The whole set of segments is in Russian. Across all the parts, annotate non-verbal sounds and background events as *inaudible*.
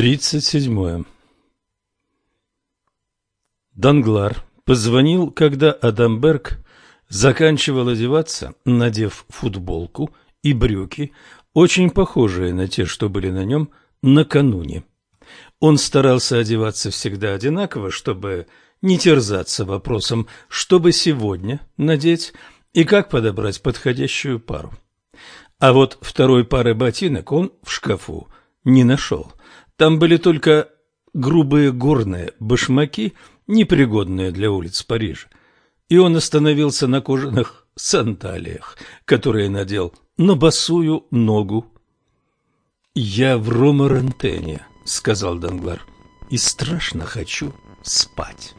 37. Данглар позвонил, когда Адамберг заканчивал одеваться, надев футболку и брюки, очень похожие на те, что были на нем накануне. Он старался одеваться всегда одинаково, чтобы не терзаться вопросом, чтобы сегодня надеть и как подобрать подходящую пару. А вот второй пары ботинок он в шкафу не нашел. Там были только грубые горные башмаки, непригодные для улиц Парижа. И он остановился на кожаных сандалиях, которые надел на босую ногу. «Я в Ромарантене», — сказал Данглар, — «и страшно хочу спать».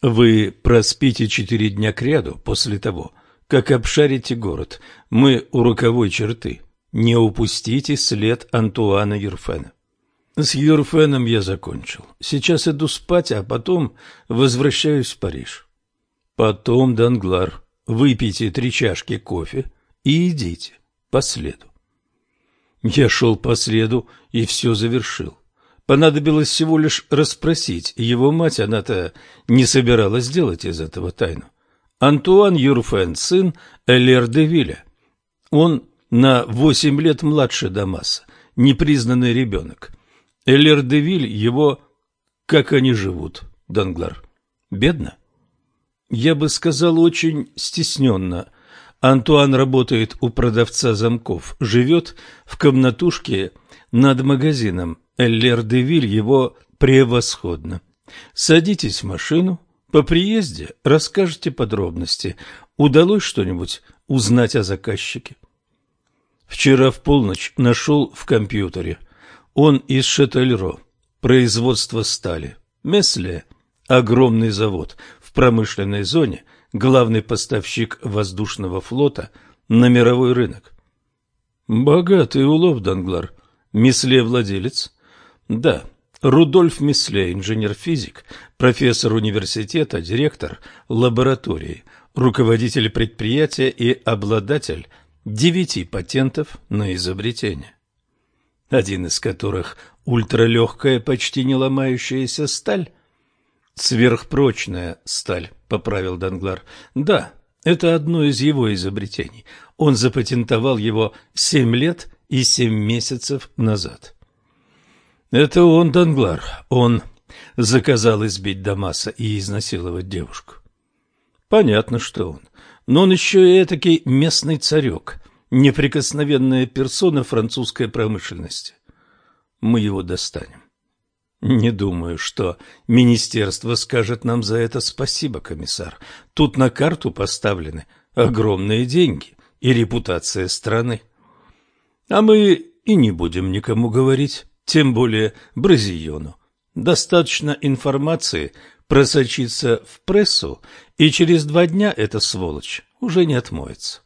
«Вы проспите четыре дня кряду после того, как обшарите город. Мы у роковой черты. Не упустите след Антуана Юрфена». С Юрфеном я закончил. Сейчас иду спать, а потом возвращаюсь в Париж. Потом, Данглар, выпейте три чашки кофе и идите по следу. Я шел по следу и все завершил. Понадобилось всего лишь расспросить его мать, она-то не собиралась делать из этого тайну. Антуан Юрфен, сын Элер де Вилля. Он на восемь лет младше Дамаса, непризнанный ребенок. Эллер-де-Виль его... Как они живут, Данглар? Бедно? Я бы сказал, очень стесненно. Антуан работает у продавца замков, живет в комнатушке над магазином. Эллер-де-Виль его превосходно. Садитесь в машину, по приезде расскажете подробности. Удалось что-нибудь узнать о заказчике? Вчера в полночь нашел в компьютере – он из Шетельро, производство стали. Месле – огромный завод в промышленной зоне, главный поставщик воздушного флота на мировой рынок. Богатый улов, Данглар. Месле владелец? Да, Рудольф Месле, инженер-физик, профессор университета, директор лаборатории, руководитель предприятия и обладатель девяти патентов на изобретение один из которых ультралегкая, почти не ломающаяся сталь? Сверхпрочная сталь, поправил Данглар. Да, это одно из его изобретений. Он запатентовал его семь лет и семь месяцев назад. Это он, Данглар, он заказал избить Дамаса и изнасиловать девушку. Понятно, что он. Но он еще и этакий местный царек, неприкосновенная персона французской промышленности. Мы его достанем. Не думаю, что министерство скажет нам за это спасибо, комиссар. Тут на карту поставлены огромные деньги и репутация страны. А мы и не будем никому говорить, тем более Бразильону. Достаточно информации просочиться в прессу, и через два дня эта сволочь уже не отмоется.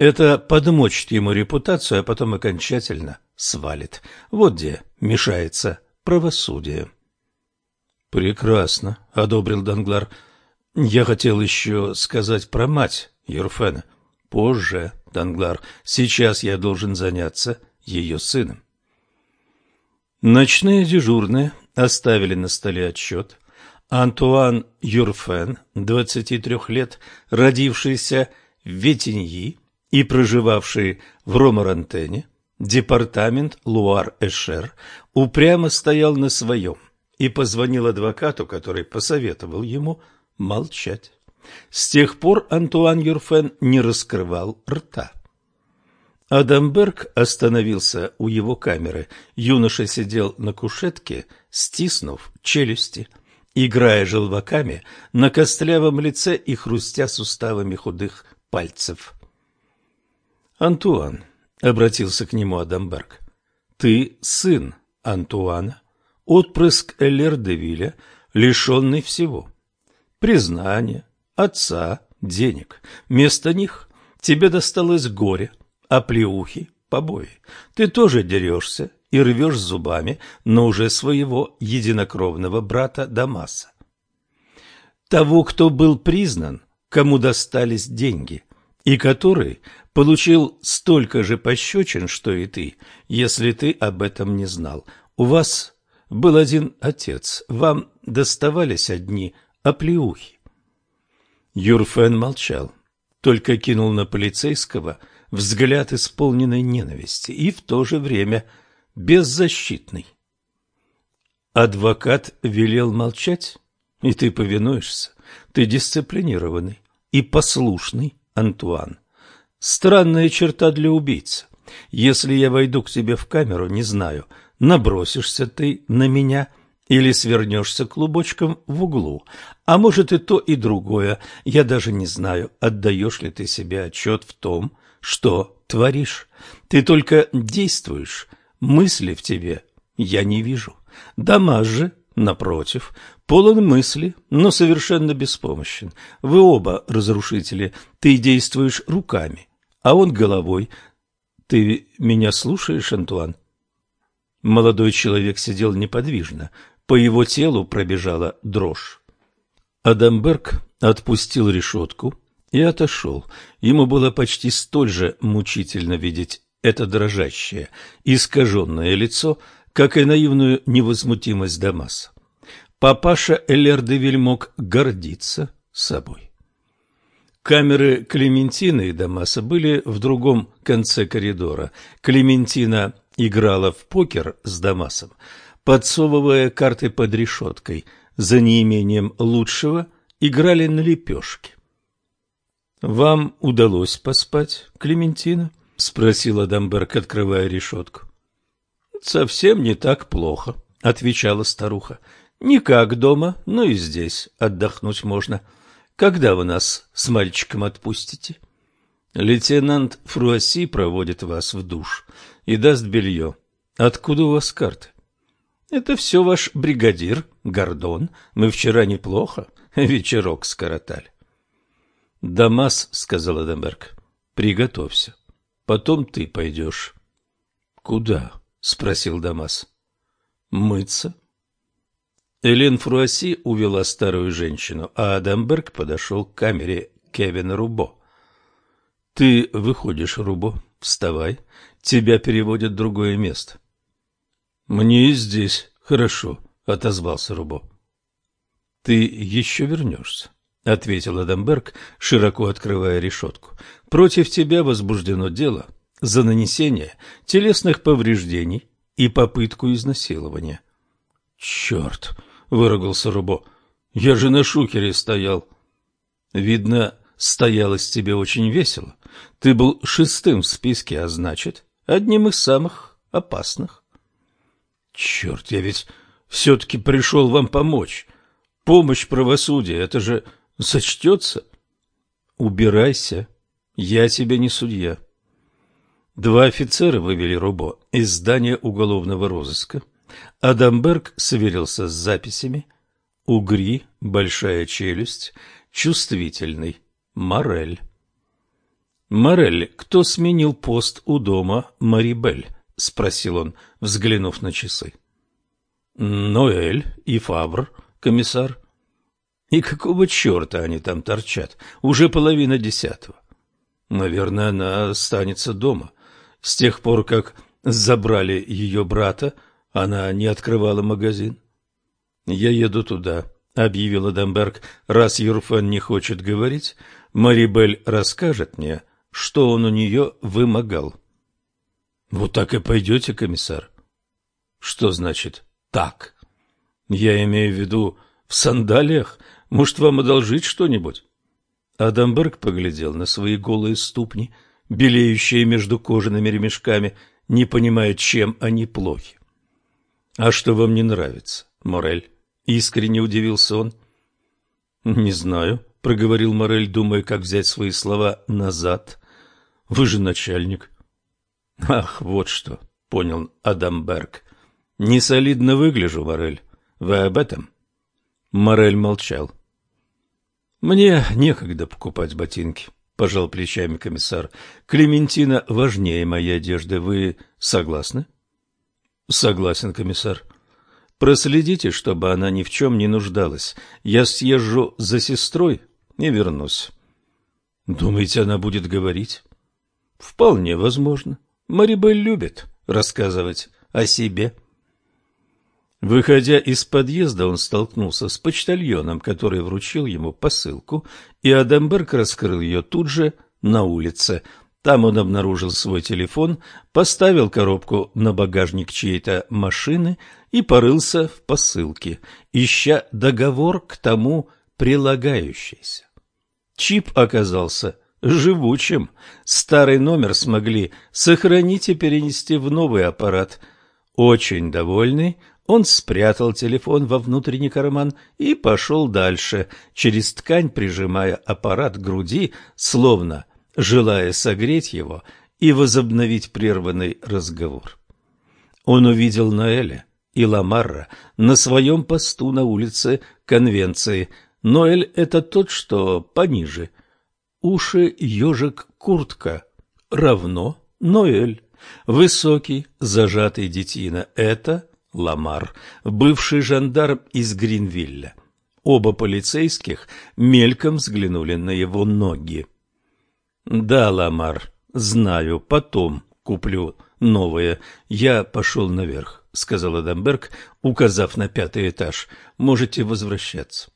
Это подмочит ему репутацию, а потом окончательно свалит. Вот где мешается правосудие. Прекрасно, одобрил Данглар. Я хотел еще сказать про мать Юрфена. Позже, Данглар. Сейчас я должен заняться ее сыном. Ночные дежурные оставили на столе отчет. Антуан Юрфен, 23 лет, родившийся в Ветеньи, и проживавший в Ромарантене, департамент Луар-Эшер упрямо стоял на своем и позвонил адвокату, который посоветовал ему молчать. С тех пор Антуан Юрфен не раскрывал рта. Адамберг остановился у его камеры. Юноша сидел на кушетке, стиснув челюсти, играя желваками на костлявом лице и хрустя суставами худых пальцев. «Антуан», — обратился к нему Адамберг, — «ты сын Антуана, отпрыск Эллер-де-Вилля, лишенный всего. Признания, отца, денег. Вместо них тебе досталось горе, оплеухи, побои. Ты тоже дерешься и рвешь зубами, но уже своего единокровного брата Дамаса. Того, кто был признан, кому достались деньги, и который получил столько же пощечин, что и ты, если ты об этом не знал. У вас был один отец, вам доставались одни оплеухи. Юрфен молчал, только кинул на полицейского взгляд исполненной ненависти и в то же время беззащитный. Адвокат велел молчать, и ты повинуешься. Ты дисциплинированный и послушный, Антуан. Странная черта для убийцы. Если я войду к тебе в камеру, не знаю, набросишься ты на меня или свернешься клубочком в углу. А может и то, и другое. Я даже не знаю, отдаешь ли ты себе отчет в том, что творишь. Ты только действуешь, мысли в тебе я не вижу. Дамаж же, напротив, полон мысли, но совершенно беспомощен. Вы оба разрушители, ты действуешь руками, а он головой. Ты меня слушаешь, Антуан? Молодой человек сидел неподвижно, по его телу пробежала дрожь. Адамберг отпустил решетку и отошел. Ему было почти столь же мучительно видеть это дрожащее, искаженное лицо, как и наивную невозмутимость Дамаса. Папаша Элердевиль мог гордиться собой. Камеры Клементины и Дамаса были в другом конце коридора. Клементина играла в покер с Дамасом, подсовывая карты под решеткой. За неимением лучшего играли на лепешке. «Вам удалось поспать, Клементина?» — спросила Дамберг, открывая решетку. «Совсем не так плохо», — отвечала старуха. «Не как дома, но и здесь отдохнуть можно. Когда вы нас с мальчиком отпустите?» «Лейтенант Фруасси проводит вас в душ и даст белье. Откуда у вас карты?» «Это все ваш бригадир, Гордон. Мы вчера неплохо *laughs* вечерок скоротали». «Дамас», — сказал Эденберг, — «приготовься. Потом ты пойдешь». «Куда?» — спросил Дамас. «Мыться». Элен Фруасси увела старую женщину, а Адамберг подошел к камере Кевина Рубо. «Ты выходишь, Рубо, вставай, тебя переводят в другое место». «Мне здесь хорошо», — отозвался Рубо. «Ты еще вернешься». — ответил Адамберг, широко открывая решетку. — Против тебя возбуждено дело за нанесение телесных повреждений и попытку изнасилования. — Черт! — выругался Рубо. — Я же на шукере стоял. — Видно, стоялось тебе очень весело. Ты был шестым в списке, а значит, одним из самых опасных. — Черт, я ведь все-таки пришел вам помочь. Помощь правосудия — это же Сочтется? Убирайся. Я тебе не судья. Два офицера вывели Рубо из здания уголовного розыска. Адамберг сверился с записями. Угри, большая челюсть, чувствительный, Морель. «Морель, кто сменил пост у дома Марибель?» — спросил он, взглянув на часы. «Ноэль и Фавр, комиссар. И какого черта они там торчат? Уже половина десятого. Наверное, она останется дома. С тех пор, как забрали ее брата, она не открывала магазин. «Я еду туда», — объявила Дамберг. «Раз Юрфен не хочет говорить, Марибель расскажет мне, что он у нее вымогал». «Вот так и пойдете, комиссар?» «Что значит «так»?» «Я имею в виду в сандалиях может, вам одолжить что-нибудь? Адамберг поглядел на свои голые ступни, белеющие между кожаными ремешками, не понимая, чем они плохи. — А что вам не нравится, Морель? — искренне удивился он. — Не знаю, — проговорил Морель, думая, как взять свои слова назад. — Вы же начальник. — Ах, вот что, — понял Адамберг. — Не солидно выгляжу, Морель. Вы об этом? Морель молчал. — мне некогда покупать ботинки, пожал плечами комиссар. Клементина важнее моей одежды. Вы согласны? Согласен, комиссар. Проследите, чтобы она ни в чем не нуждалась. Я съезжу за сестрой и вернусь. Думаете, она будет говорить? Вполне возможно. Марибель любит рассказывать о себе. Выходя из подъезда, он столкнулся с почтальоном, который вручил ему посылку, и Адамберг раскрыл ее тут же на улице. Там он обнаружил свой телефон, поставил коробку на багажник чьей-то машины и порылся в посылке, ища договор к тому прилагающийся. Чип оказался живучим. Старый номер смогли сохранить и перенести в новый аппарат. Очень довольный, он спрятал телефон во внутренний карман и пошел дальше, через ткань прижимая аппарат к груди, словно желая согреть его и возобновить прерванный разговор. Он увидел Ноэля и Ламарра на своем посту на улице Конвенции. Ноэль — это тот, что пониже. Уши ежик куртка равно Ноэль. Высокий, зажатый детина — это Ламар, бывший жандарм из Гринвилля. Оба полицейских мельком взглянули на его ноги. «Да, Ламар, знаю, потом куплю новые. Я пошел наверх», — сказал Адамберг, указав на пятый этаж. «Можете возвращаться».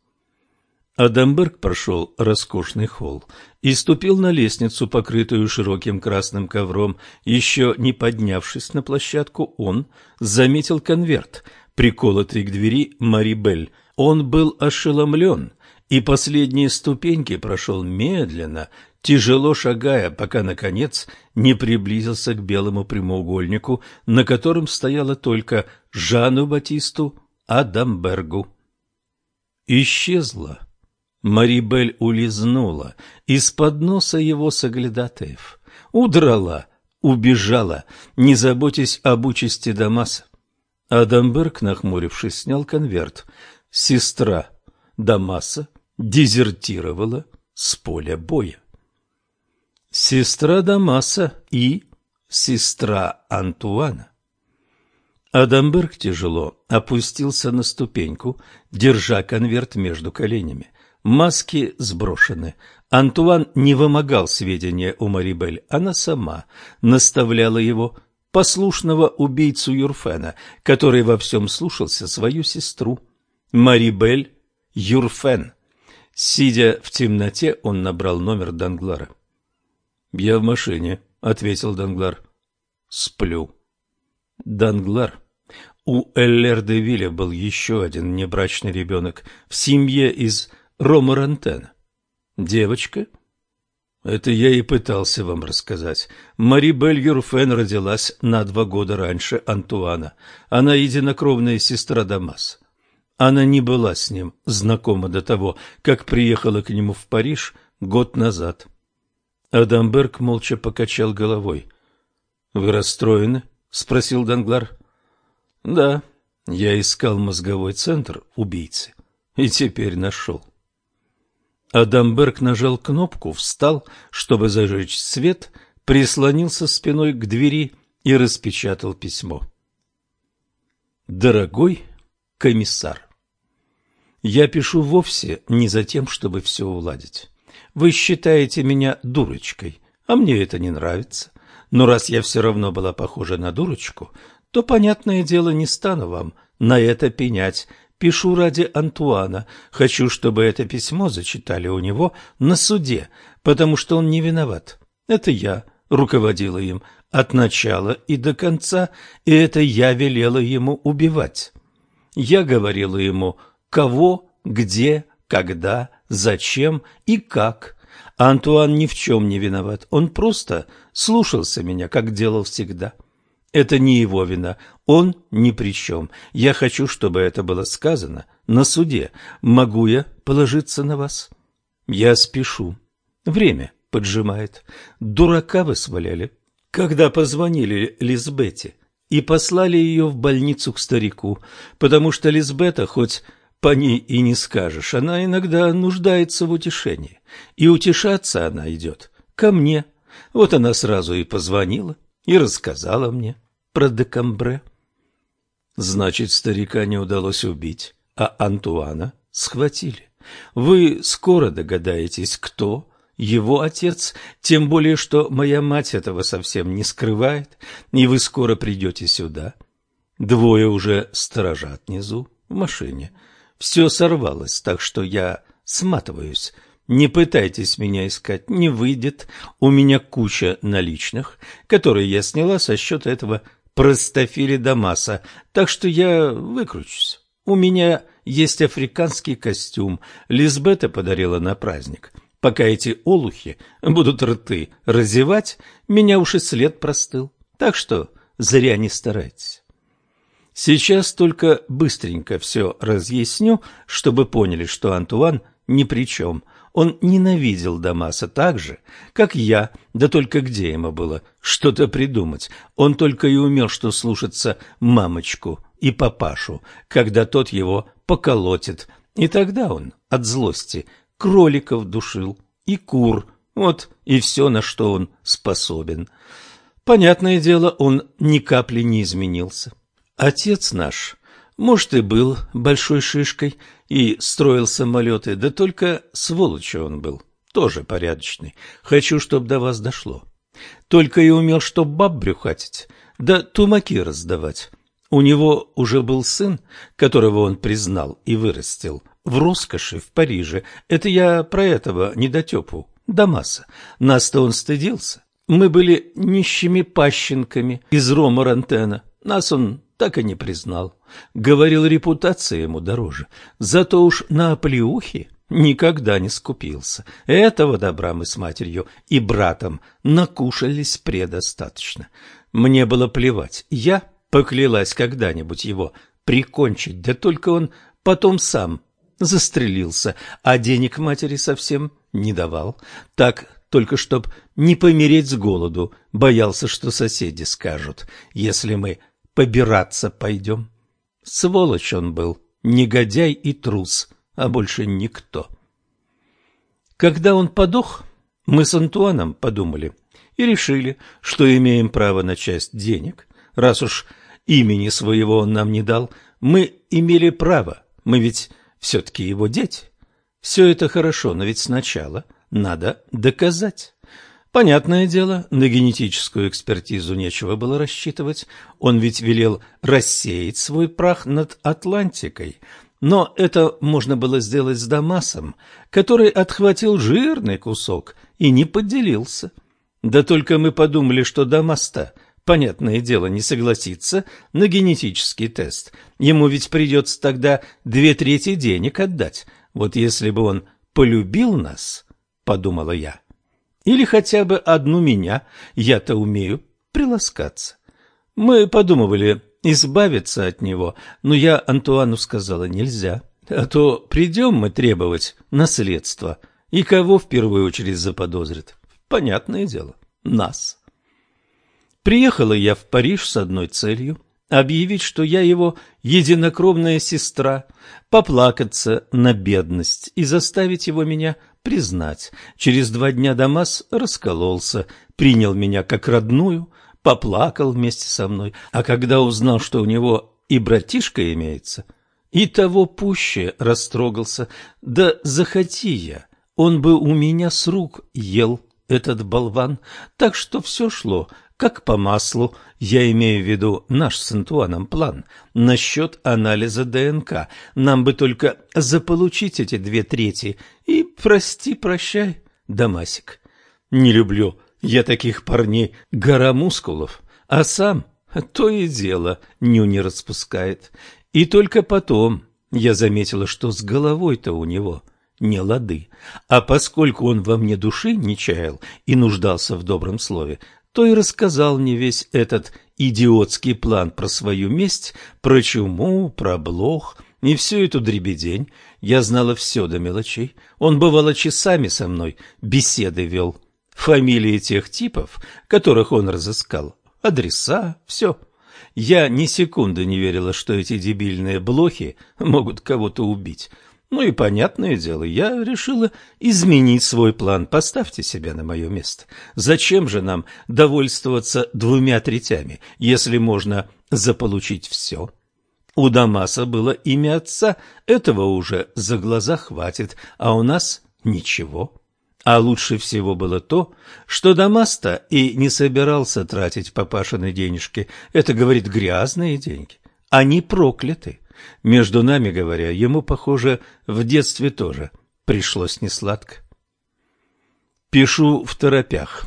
Адамберг прошел роскошный холл и ступил на лестницу, покрытую широким красным ковром. Еще не поднявшись на площадку, он заметил конверт, приколотый к двери Марибель. Он был ошеломлен и последние ступеньки прошел медленно, тяжело шагая, пока, наконец, не приблизился к белому прямоугольнику, на котором стояло только Жану Батисту Адамбергу. Исчезла Марибель улизнула из-под носа его соглядатаев, удрала, убежала, не заботясь об участи Дамаса. Адамберг, нахмурившись, снял конверт. Сестра Дамаса дезертировала с поля боя. Сестра Дамаса и сестра Антуана. Адамберг тяжело опустился на ступеньку, держа конверт между коленями. Маски сброшены. Антуан не вымогал сведения у Марибель, она сама наставляла его, послушного убийцу Юрфена, который во всем слушался свою сестру. Марибель Юрфен. Сидя в темноте, он набрал номер Данглара. «Я в машине», — ответил Данглар. «Сплю». Данглар. У Эллер де Вилля был еще один небрачный ребенок в семье из Рома Рантена. Девочка? Это я и пытался вам рассказать. Мари Бель Юрфен родилась на два года раньше Антуана. Она единокровная сестра Дамас. Она не была с ним знакома до того, как приехала к нему в Париж год назад. Адамберг молча покачал головой. — Вы расстроены? — спросил Данглар. — Да, я искал мозговой центр убийцы и теперь нашел. — Адамберг нажал кнопку, встал, чтобы зажечь свет, прислонился спиной к двери и распечатал письмо. Дорогой комиссар, я пишу вовсе не за тем, чтобы все уладить. Вы считаете меня дурочкой, а мне это не нравится. Но раз я все равно была похожа на дурочку, то, понятное дело, не стану вам на это пенять, Пишу ради Антуана. Хочу, чтобы это письмо зачитали у него на суде, потому что он не виноват. Это я руководила им от начала и до конца, и это я велела ему убивать. Я говорила ему, кого, где, когда, зачем и как. Антуан ни в чем не виноват, он просто слушался меня, как делал всегда. Это не его вина, он ни при чем. Я хочу, чтобы это было сказано на суде. Могу я положиться на вас? Я спешу. Время поджимает. Дурака вы сваляли, когда позвонили Лизбете и послали ее в больницу к старику, потому что Лизбета, хоть по ней и не скажешь, она иногда нуждается в утешении, и утешаться она идет ко мне. Вот она сразу и позвонила, и рассказала мне про Декамбре. Значит, старика не удалось убить, а Антуана схватили. Вы скоро догадаетесь, кто его отец, тем более, что моя мать этого совсем не скрывает, и вы скоро придете сюда. Двое уже сторожат внизу, в машине. Все сорвалось, так что я сматываюсь. Не пытайтесь меня искать, не выйдет. У меня куча наличных, которые я сняла со счета этого простофили Дамаса, так что я выкручусь. У меня есть африканский костюм, Лизбета подарила на праздник. Пока эти олухи будут рты разевать, меня уж и след простыл. Так что зря не старайтесь. Сейчас только быстренько все разъясню, чтобы поняли, что Антуан ни при чем. Он ненавидел Дамаса так же, как я, да только где ему было что-то придумать. Он только и умел, что слушаться мамочку и папашу, когда тот его поколотит. И тогда он от злости кроликов душил и кур. Вот и все, на что он способен. Понятное дело, он ни капли не изменился. Отец наш, может, и был большой шишкой и строил самолеты, да только сволочью он был, тоже порядочный. Хочу, чтоб до вас дошло. Только и умел, чтоб баб брюхатить, да тумаки раздавать. У него уже был сын, которого он признал и вырастил, в роскоши в Париже. Это я про этого недотепу, Дамаса. Нас-то он стыдился. Мы были нищими пащенками из Рома Рантена. Нас он так и не признал. Говорил, репутация ему дороже. Зато уж на оплеухи никогда не скупился. Этого добра мы с матерью и братом накушались предостаточно. Мне было плевать. Я поклялась когда-нибудь его прикончить, да только он потом сам застрелился, а денег матери совсем не давал. Так только чтоб не помереть с голоду, боялся, что соседи скажут, если мы побираться пойдем. Сволочь он был, негодяй и трус, а больше никто. Когда он подох, мы с Антуаном подумали и решили, что имеем право на часть денег. Раз уж имени своего он нам не дал, мы имели право, мы ведь все-таки его дети. Все это хорошо, но ведь сначала надо доказать. Понятное дело, на генетическую экспертизу нечего было рассчитывать. Он ведь велел рассеять свой прах над Атлантикой. Но это можно было сделать с Дамасом, который отхватил жирный кусок и не поделился. Да только мы подумали, что Дамас-то, понятное дело, не согласится на генетический тест. Ему ведь придется тогда две трети денег отдать. Вот если бы он полюбил нас, подумала я, или хотя бы одну меня, я-то умею приласкаться. Мы подумывали избавиться от него, но я Антуану сказала нельзя, а то придем мы требовать наследства, и кого в первую очередь заподозрят? Понятное дело, нас. Приехала я в Париж с одной целью – объявить, что я его единокровная сестра, поплакаться на бедность и заставить его меня признать, через два дня Дамас раскололся, принял меня как родную, поплакал вместе со мной, а когда узнал, что у него и братишка имеется, и того пуще растрогался, да захоти я, он бы у меня с рук ел этот болван, так что все шло как по маслу, я имею в виду наш с Антуаном план насчет анализа ДНК. Нам бы только заполучить эти две трети и прости-прощай, Дамасик. Не люблю я таких парней, гора мускулов, а сам то и дело ню не распускает. И только потом я заметила, что с головой-то у него не лады. А поскольку он во мне души не чаял и нуждался в добром слове, то и рассказал мне весь этот идиотский план про свою месть, про чуму, про блох и всю эту дребедень. Я знала все до мелочей. Он, бывало, часами со мной беседы вел. Фамилии тех типов, которых он разыскал, адреса, все. Я ни секунды не верила, что эти дебильные блохи могут кого-то убить. Ну и понятное дело, я решила изменить свой план. Поставьте себя на мое место. Зачем же нам довольствоваться двумя третями, если можно заполучить все? У Дамаса было имя отца, этого уже за глаза хватит, а у нас ничего. А лучше всего было то, что Дамас-то и не собирался тратить папашины денежки. Это, говорит, грязные деньги. Они прокляты. Между нами говоря, ему, похоже, в детстве тоже пришлось несладко. Пишу второпях.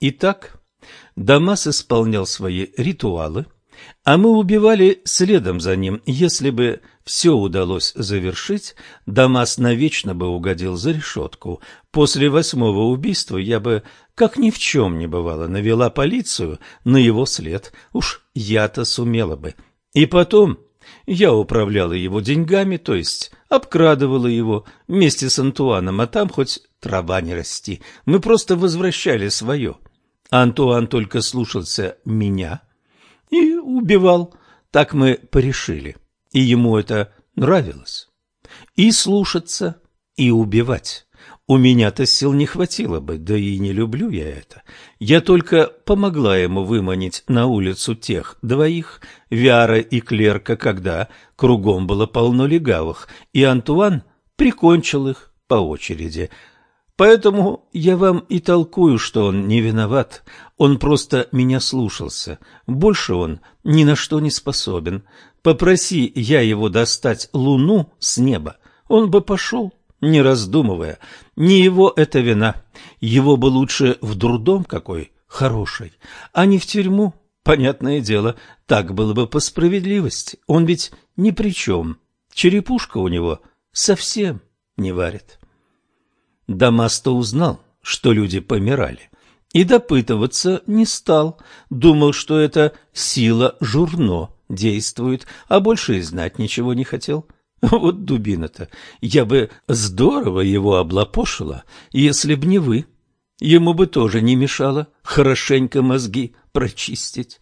Итак, Дамас исполнял свои ритуалы, а мы убивали следом за ним. Если бы все удалось завершить, Дамас навечно бы угодил за решетку. После восьмого убийства я бы, как ни в чем не бывало, навела полицию на его след. Уж я-то сумела бы. И потом я управляла его деньгами, то есть обкрадывала его вместе с Антуаном, а там хоть трава не расти. Мы просто возвращали свое. Антуан только слушался меня и убивал. Так мы порешили. И ему это нравилось. И слушаться, и убивать. У меня-то сил не хватило бы, да и не люблю я это. Я только помогла ему выманить на улицу тех двоих, Виара и Клерка, когда кругом было полно легавых, и Антуан прикончил их по очереди. Поэтому я вам и толкую, что он не виноват. Он просто меня слушался. Больше он ни на что не способен. Попроси я его достать луну с неба, он бы пошел, не раздумывая. Не его это вина. Его бы лучше в дурдом какой хороший, а не в тюрьму. Понятное дело, так было бы по справедливости. Он ведь ни при чем. Черепушка у него совсем не варит. Дамасто узнал, что люди помирали, и допытываться не стал. Думал, что это сила журно действует, а больше и знать ничего не хотел. *laughs* Вот дубина-то, я бы здорово его облапошила, если б не вы. Ему бы тоже не мешало хорошенько мозги прочистить.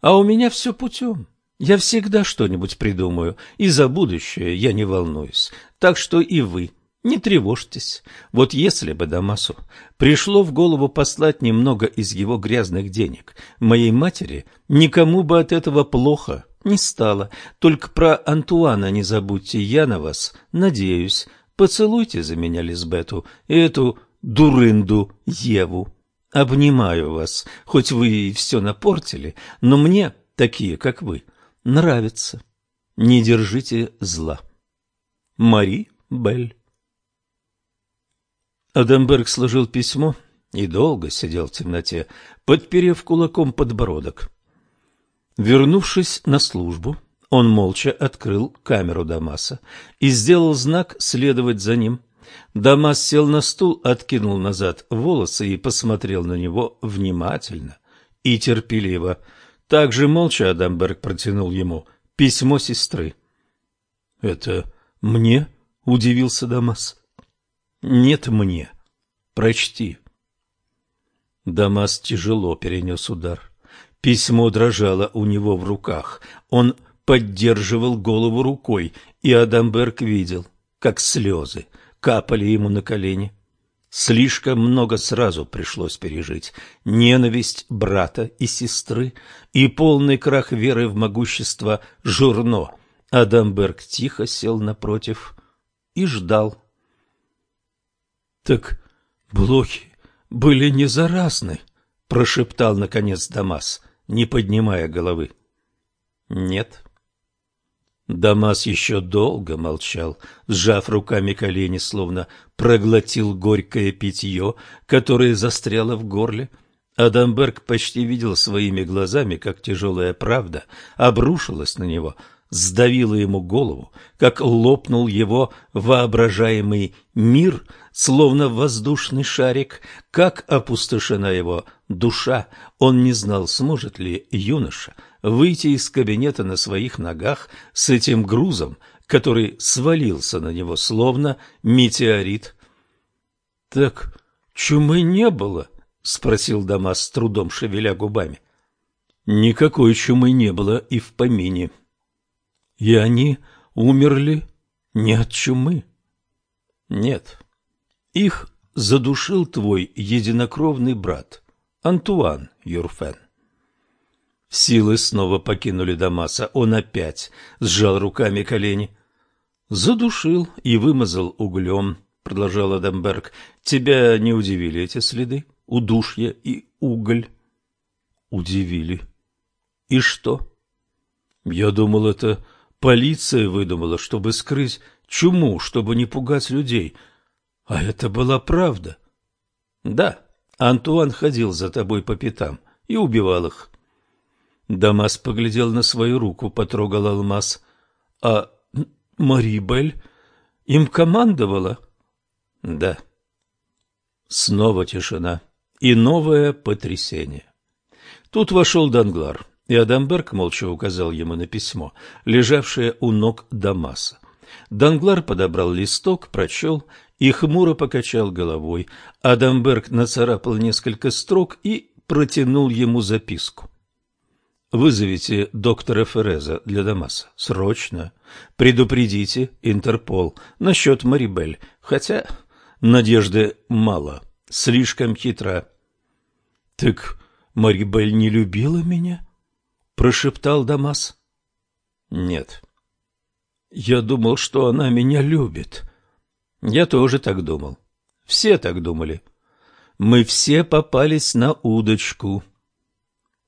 А у меня все путем. Я всегда что-нибудь придумаю, и за будущее я не волнуюсь. Так что и вы не тревожьтесь. Вот если бы Дамасу пришло в голову послать немного из его грязных денег моей матери, никому бы от этого плохо не стало. Только про Антуана не забудьте, я на вас надеюсь. Поцелуйте за меня Лизбету и эту дурынду Еву. Обнимаю вас, хоть вы и все напортили, но мне такие, как вы, нравятся. Не держите зла. Мари Бель Адамберг сложил письмо и долго сидел в темноте, подперев кулаком подбородок. Вернувшись на службу, он молча открыл камеру Дамаса и сделал знак следовать за ним. Дамас сел на стул, откинул назад волосы и посмотрел на него внимательно и терпеливо. Также молча Адамберг протянул ему письмо сестры. — Это мне? — удивился Дамас. Нет мне. Прочти. Дамас тяжело перенес удар. Письмо дрожало у него в руках. Он поддерживал голову рукой, и Адамберг видел, как слезы капали ему на колени. Слишком много сразу пришлось пережить. Ненависть брата и сестры и полный крах веры в могущество Журно. Адамберг тихо сел напротив и ждал. Так блохи были не заразны, прошептал наконец Дамас, не поднимая головы. Нет. Дамас еще долго молчал, сжав руками колени, словно проглотил горькое питье, которое застряло в горле. Адамберг почти видел своими глазами, как тяжелая правда обрушилась на него, сдавила ему голову, как лопнул его воображаемый мир — словно воздушный шарик, как опустошена его душа. Он не знал, сможет ли юноша выйти из кабинета на своих ногах с этим грузом, который свалился на него, словно метеорит. — Так чумы не было? — спросил Дамас с трудом шевеля губами. — Никакой чумы не было и в помине. — И они умерли не от чумы? — Нет. Их задушил твой единокровный брат, Антуан Юрфен. Силы снова покинули Дамаса. Он опять сжал руками колени. «Задушил и вымазал углем», — продолжал Адамберг. «Тебя не удивили эти следы? Удушье и уголь?» «Удивили. И что?» Я думал, это полиция выдумала, чтобы скрыть чуму, чтобы не пугать людей. А это была правда. Да, Антуан ходил за тобой по пятам и убивал их. Дамас поглядел на свою руку, потрогал алмаз. А Марибель им командовала? Да. Снова тишина и новое потрясение. Тут вошел Данглар, и Адамберг молча указал ему на письмо, лежавшее у ног Дамаса. Данглар подобрал листок, прочел и хмуро покачал головой. Адамберг нацарапал несколько строк и протянул ему записку. Вызовите доктора Фереза для Дамаса. Срочно. Предупредите Интерпол насчет Марибель. Хотя надежды мало. Слишком хитра. — Так Марибель не любила меня? — прошептал Дамас. — Нет. Я думал, что она меня любит. Я тоже так думал. Все так думали. Мы все попались на удочку.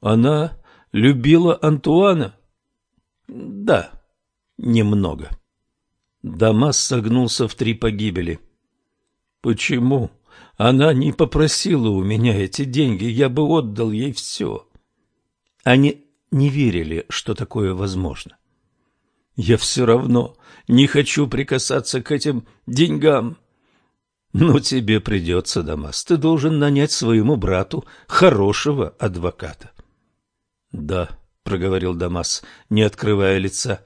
Она любила Антуана? Да, немного. Дамас согнулся в три погибели. Почему? Она не попросила у меня эти деньги, я бы отдал ей все. Они не верили, что такое возможно. Я все равно не хочу прикасаться к этим деньгам. Ну, тебе придется, Дамас, ты должен нанять своему брату хорошего адвоката. Да, проговорил Дамас, не открывая лица.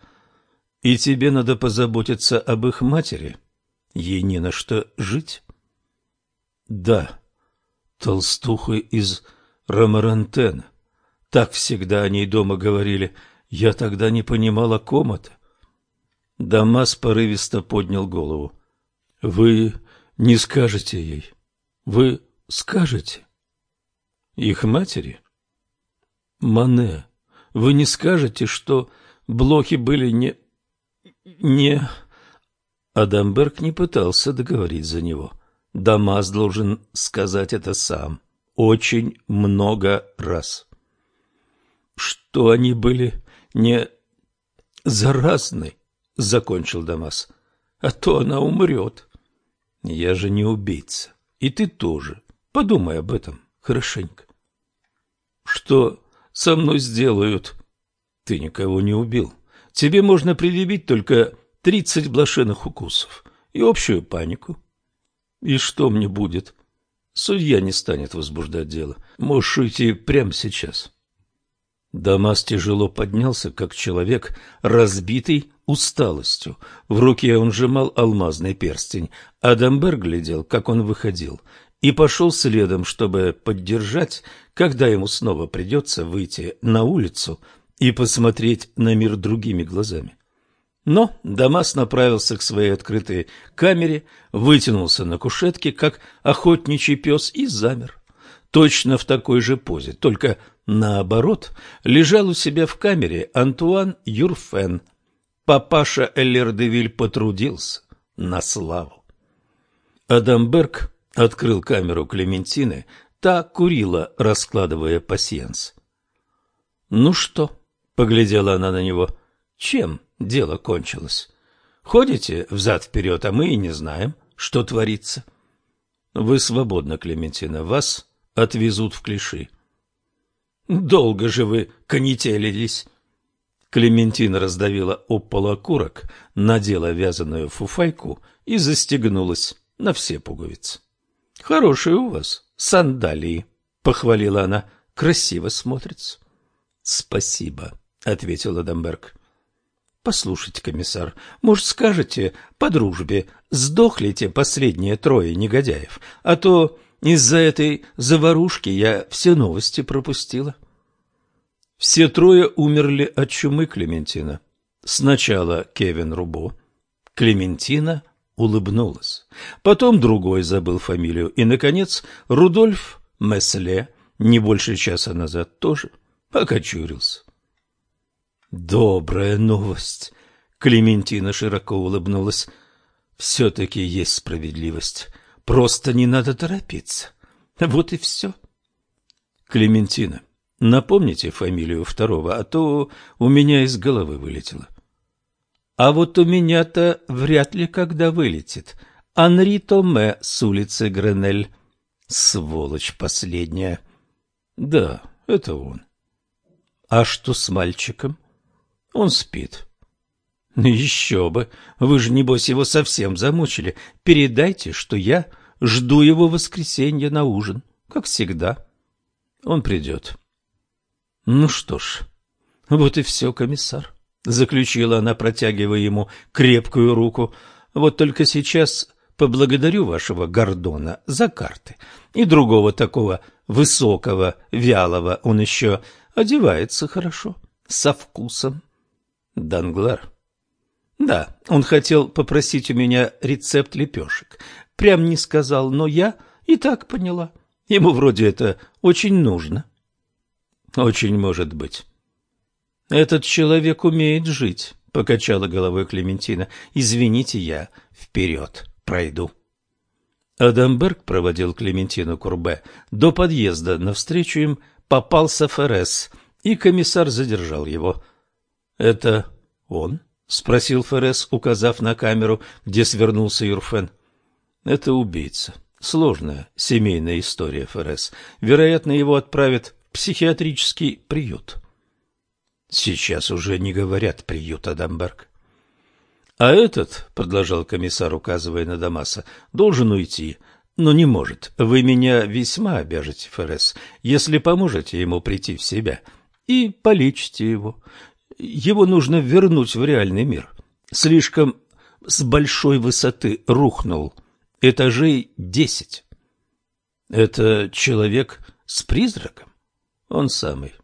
И тебе надо позаботиться об их матери. Ей не на что жить. Да, толстуха из Ромарантена. Так всегда о ней дома говорили. Я тогда не понимал, о ком это. Дамас порывисто поднял голову. — Вы не скажете ей. Вы скажете? — Их матери? Мане, вы не скажете, что блохи были не... не... Адамберг не пытался договорить за него. Дамас должен сказать это сам. Очень много раз. Что они были не заразны, закончил Дамас. А то она умрет. Я же не убийца. И ты тоже. Подумай об этом хорошенько. Что со мной сделают? Ты никого не убил. Тебе можно предъявить только тридцать блошиных укусов и общую панику. И что мне будет? Судья не станет возбуждать дело. Можешь уйти прямо сейчас. Дамас тяжело поднялся, как человек, разбитый усталостью. В руке он сжимал алмазный перстень. Адамберг глядел, как он выходил, и пошел следом, чтобы поддержать, когда ему снова придется выйти на улицу и посмотреть на мир другими глазами. Но Дамас направился к своей открытой камере, вытянулся на кушетке, как охотничий пес, и замер. Точно в такой же позе, только наоборот, лежал у себя в камере Антуан Юрфен. Папаша Эллердевиль потрудился на славу. Адамберг Открыл камеру Клементины, та курила, раскладывая пасьянс. «Ну что?» — поглядела она на него. «Чем дело кончилось? Ходите взад-вперед, а мы и не знаем, что творится». «Вы свободны, Клементина, вас отвезут в клиши». «Долго же вы конетелились!» Клементина раздавила об пол надела вязаную фуфайку и застегнулась на все пуговицы. — Хорошие у вас сандалии, — похвалила она. — Красиво смотрится. — Спасибо, — ответил Адамберг. — Послушайте, комиссар, может, скажете по дружбе, сдохли те последние трое негодяев, а то из-за этой заварушки я все новости пропустила. Все трое умерли от чумы Клементина. Сначала Кевин Рубо, Клементина улыбнулась. Потом другой забыл фамилию. И, наконец, Рудольф Месле, не больше часа назад, тоже покочурился. «Добрая новость!» Клементина широко улыбнулась. «Все-таки есть справедливость. Просто не надо торопиться. Вот и все». «Клементина, Напомните фамилию второго, а то у меня из головы вылетело. А вот у меня-то вряд ли когда вылетит. Анри Томе с улицы Гренель. Сволочь последняя. Да, это он. А что с мальчиком? Он спит. Еще бы. Вы же, небось, его совсем замучили. Передайте, что я жду его в воскресенье на ужин, как всегда. Он придет. Ну что ж, вот и все, комиссар. Заключила она, протягивая ему крепкую руку. Вот только сейчас поблагодарю вашего Гордона за карты. И другого такого высокого, вялого он еще одевается хорошо, со вкусом. Данглар. Да, он хотел попросить у меня рецепт лепешек. Прям не сказал, но я и так поняла. Ему вроде это очень нужно. Очень может быть. Этот человек умеет жить, покачала головой Клементина. Извините, я вперед пройду. Адамберг проводил Клементину Курбе до подъезда. Навстречу им попался ФРС, и комиссар задержал его. — Это он? — спросил ФРС, указав на камеру, где свернулся Юрфен. — Это убийца. Сложная семейная история ФРС. Вероятно, его отправят в психиатрический приют. Сейчас уже не говорят приют, Адамберг. А этот, продолжал комиссар, указывая на Дамаса, должен уйти, но не может. Вы меня весьма обяжете, ФРС, если поможете ему прийти в себя и полечите его. Его нужно вернуть в реальный мир. Слишком с большой высоты рухнул. Этажей десять. Это человек с призраком? Он самый.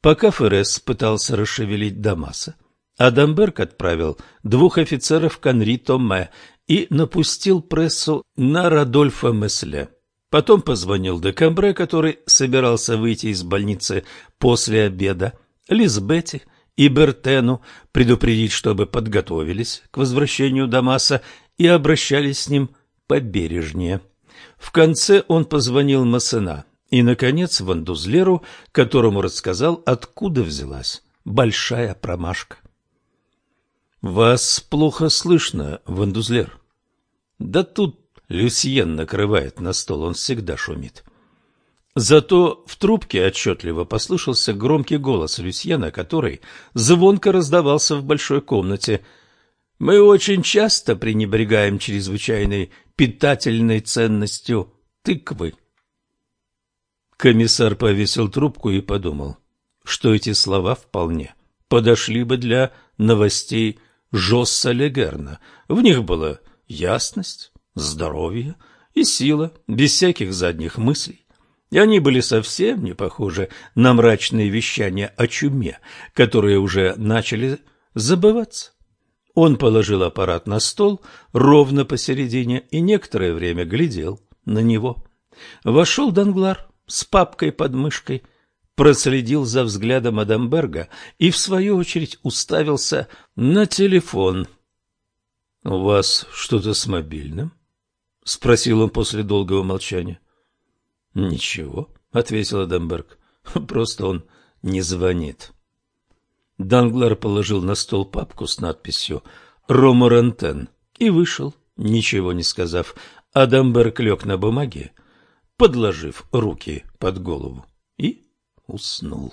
Пока ФРС пытался расшевелить Дамаса, Адамберг отправил двух офицеров к Анри Томе и напустил прессу на Радольфа Месле. Потом позвонил Декамбре, который собирался выйти из больницы после обеда, Лизбете и Бертену, предупредить, чтобы подготовились к возвращению Дамаса и обращались с ним побережнее. В конце он позвонил Массена и, наконец, Вандузлеру, которому рассказал, откуда взялась большая промашка. — Вас плохо слышно, Вандузлер. — Да тут Люсьен накрывает на стол, он всегда шумит. Зато в трубке отчетливо послышался громкий голос Люсьена, который звонко раздавался в большой комнате. «Мы очень часто пренебрегаем чрезвычайной питательной ценностью тыквы». Комиссар повесил трубку и подумал, что эти слова вполне подошли бы для новостей Жосса Легерна. В них была ясность, здоровье и сила, без всяких задних мыслей. И они были совсем не похожи на мрачные вещания о чуме, которые уже начали забываться. Он положил аппарат на стол ровно посередине и некоторое время глядел на него. Вошел Данглар с папкой под мышкой, проследил за взглядом Адамберга и, в свою очередь, уставился на телефон. — У вас что-то с мобильным? — спросил он после долгого молчания. — Ничего, — ответил Адамберг, — просто он не звонит. Данглар положил на стол папку с надписью «Роморантен» и вышел, ничего не сказав. Адамберг лег на бумаге, подложив руки под голову, и уснул.